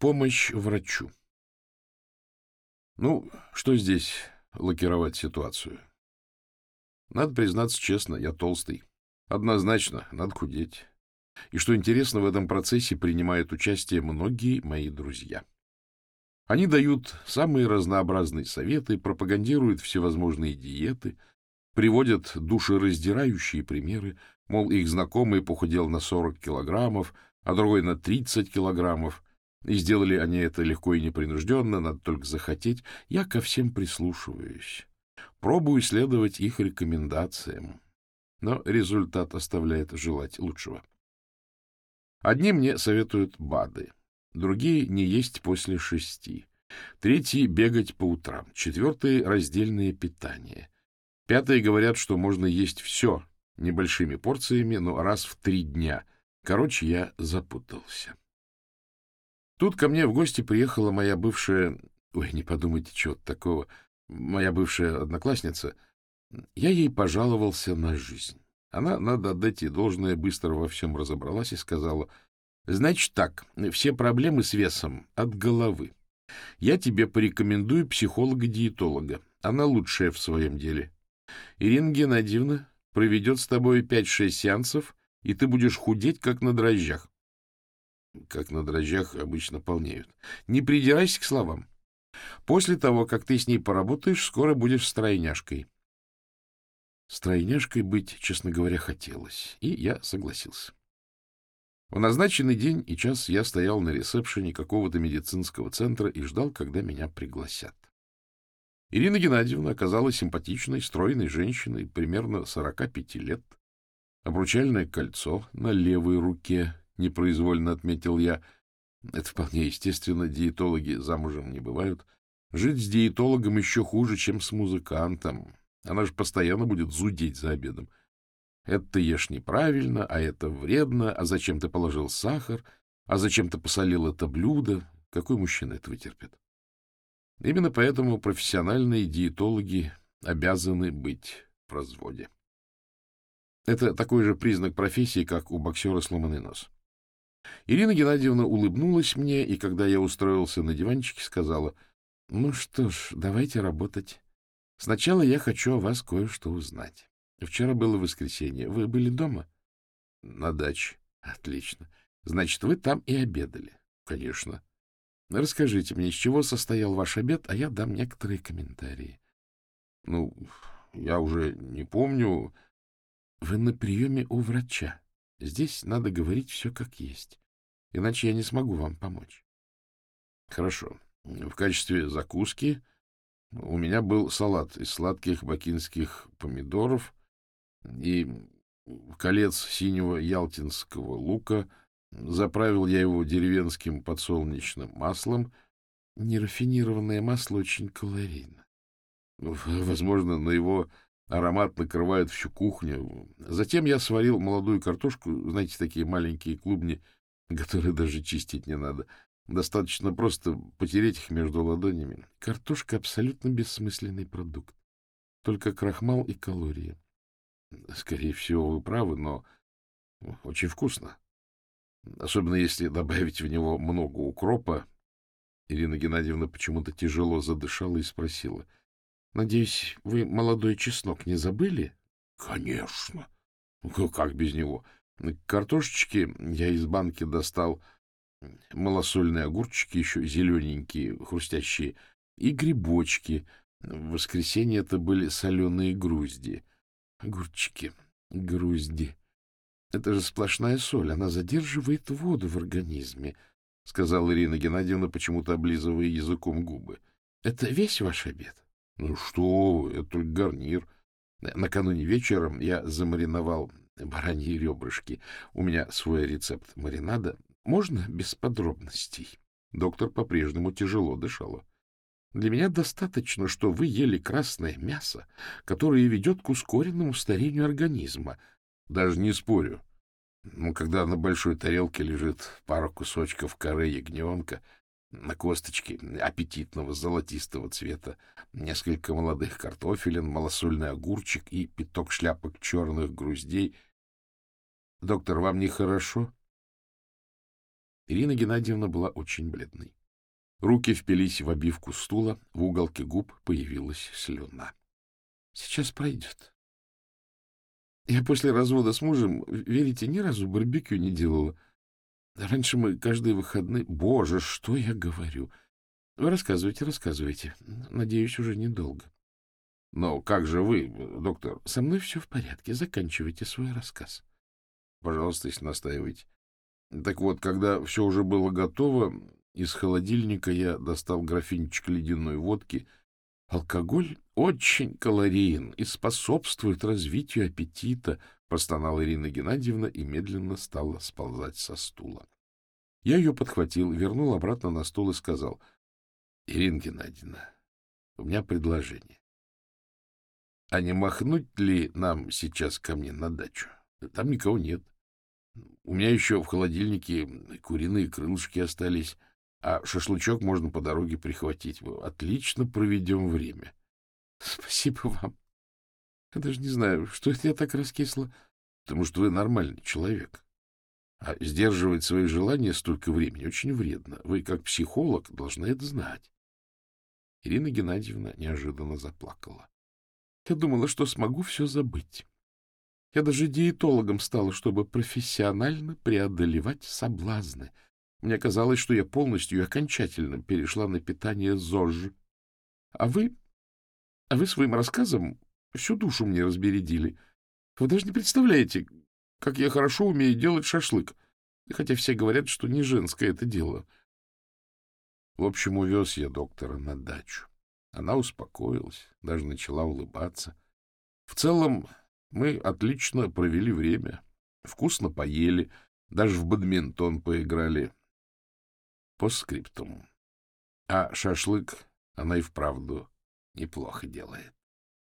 Помощь врачу. Ну, что здесь лакировать ситуацию? Надо признаться честно, я толстый. Однозначно, надо худеть. И что интересно, в этом процессе принимают участие многие мои друзья. Они дают самые разнообразные советы, пропагандируют всевозможные диеты, приводят душераздирающие примеры, мол, их знакомый похудел на 40 килограммов, а другой на 30 килограммов, и сделали они это легко и непринужденно, надо только захотеть. Я ко всем прислушиваюсь, пробую следовать их рекомендациям, но результат оставляет желать лучшего. Одни мне советуют БАДы, другие — не есть после шести, третьи — бегать по утрам, четвертые — раздельное питание, пятые говорят, что можно есть все небольшими порциями, но раз в три дня. Короче, я запутался. Тут ко мне в гости приехала моя бывшая... Ой, не подумайте, чего такого. Моя бывшая одноклассница. Я ей пожаловался на жизнь. Она, надо отдать ей должное, быстро во всем разобралась и сказала, «Значит так, все проблемы с весом от головы. Я тебе порекомендую психолога-диетолога. Она лучшая в своем деле. Ирина Геннадьевна проведет с тобой 5-6 сеансов, и ты будешь худеть, как на дрожжах. Как на дрожжах обычно полнеют. Не придирайся к словам. После того, как ты с ней поработаешь, скоро будешь стройняшкой. Стройняшкой быть, честно говоря, хотелось, и я согласился. В назначенный день и час я стоял на ресепшене какого-то медицинского центра и ждал, когда меня пригласят. Ирина Геннадьевна оказалась симпатичной, стройной женщиной, примерно 45 лет. Обручальное кольцо на левой руке, непроизвольно отметил я. Это вполне естественно, диетологи замужем не бывают. Жить с диетологом еще хуже, чем с музыкантом. Она же постоянно будет зудеть за обедом. Это ты ешь неправильно, а это вредно, а зачем ты положил сахар, а зачем ты посолил это блюдо. Какой мужчина это вытерпит? Именно поэтому профессиональные диетологи обязаны быть в разводе. Это такой же признак профессии, как у боксера сломанный нос. Ирина Геннадьевна улыбнулась мне, и когда я устроился на диванчике, сказала, «Ну что ж, давайте работать. Сначала я хочу о вас кое-что узнать. Вчера было воскресенье. Вы были дома? На даче. Отлично. Значит, вы там и обедали. Конечно. Расскажите мне, из чего состоял ваш обед, а я дам некоторые комментарии. Ну, я уже не помню. Вы на приеме у врача. Здесь надо говорить все как есть. Иначе я не смогу вам помочь. Хорошо. В качестве закуски у меня был салат из сладких бакинских помидоров и колец синего ялтинского лука. Заправил я его деревенским подсолнечным маслом. Нерафинированное масло очень калорийно. Возможно, на его аромат накрывает всю кухню. Затем я сварил молодую картошку, знаете, такие маленькие клубни, которые даже чистить не надо, Достаточно просто потереть их между ладонями. Картошка — абсолютно бессмысленный продукт. Только крахмал и калории. Скорее всего, вы правы, но очень вкусно. Особенно если добавить в него много укропа. Ирина Геннадьевна почему-то тяжело задышала и спросила. — Надеюсь, вы молодой чеснок не забыли? — Конечно. Как без него? Картошечки я из банки достал малосольные огурчики, еще зелененькие, хрустящие, и грибочки. В воскресенье это были соленые грузди. Огурчики, грузди. Это же сплошная соль, она задерживает воду в организме, — сказала Ирина Геннадьевна, почему-то облизывая языком губы. — Это весь ваш обед? — Ну что это только гарнир. Накануне вечером я замариновал бараньи ребрышки. У меня свой рецепт маринада. Можно без подробностей? Доктор по-прежнему тяжело дышала. Для меня достаточно, что вы ели красное мясо, которое ведет к ускоренному старению организма. Даже не спорю. Но когда на большой тарелке лежит пара кусочков коры ягненка, на косточке аппетитного золотистого цвета, несколько молодых картофелин, малосольный огурчик и пяток шляпок черных груздей. — Доктор, вам нехорошо? Ирина Геннадьевна была очень бледной. Руки впились в обивку стула, в уголке губ появилась слюна. — Сейчас пройдет. Я после развода с мужем, верите, ни разу барбекю не делала. Раньше мы каждые выходные... Боже, что я говорю! Вы рассказывайте, рассказывайте. Надеюсь, уже недолго. — Но как же вы, доктор? — Со мной все в порядке. Заканчивайте свой рассказ. — Пожалуйста, если настаиваете. Так вот, когда все уже было готово, из холодильника я достал графинчик ледяной водки. Алкоголь очень калориен и способствует развитию аппетита, простонала Ирина Геннадьевна и медленно стала сползать со стула. Я ее подхватил, вернул обратно на стул и сказал, — Ирина Геннадьевна, у меня предложение. А не махнуть ли нам сейчас ко мне на дачу? Там никого нет. У меня еще в холодильнике куриные крылышки остались, а шашлычок можно по дороге прихватить. Отлично проведем время. — Спасибо вам. Я даже не знаю, что это я так раскисла. Потому что вы нормальный человек. А сдерживать свои желания столько времени очень вредно. Вы, как психолог, должны это знать. Ирина Геннадьевна неожиданно заплакала. Я думала, что смогу все забыть. Я даже диетологом стала, чтобы профессионально преодолевать соблазны. Мне казалось, что я полностью и окончательно перешла на питание ЗОЖ. А вы... А вы своим рассказом всю душу мне разбередили. Вы даже не представляете, как я хорошо умею делать шашлык. Хотя все говорят, что не женское это дело. В общем, увез я доктора на дачу. Она успокоилась, даже начала улыбаться. В целом, мы отлично провели время, вкусно поели, даже в бадминтон поиграли. По скриптуму. А шашлык она и вправду неплохо делает.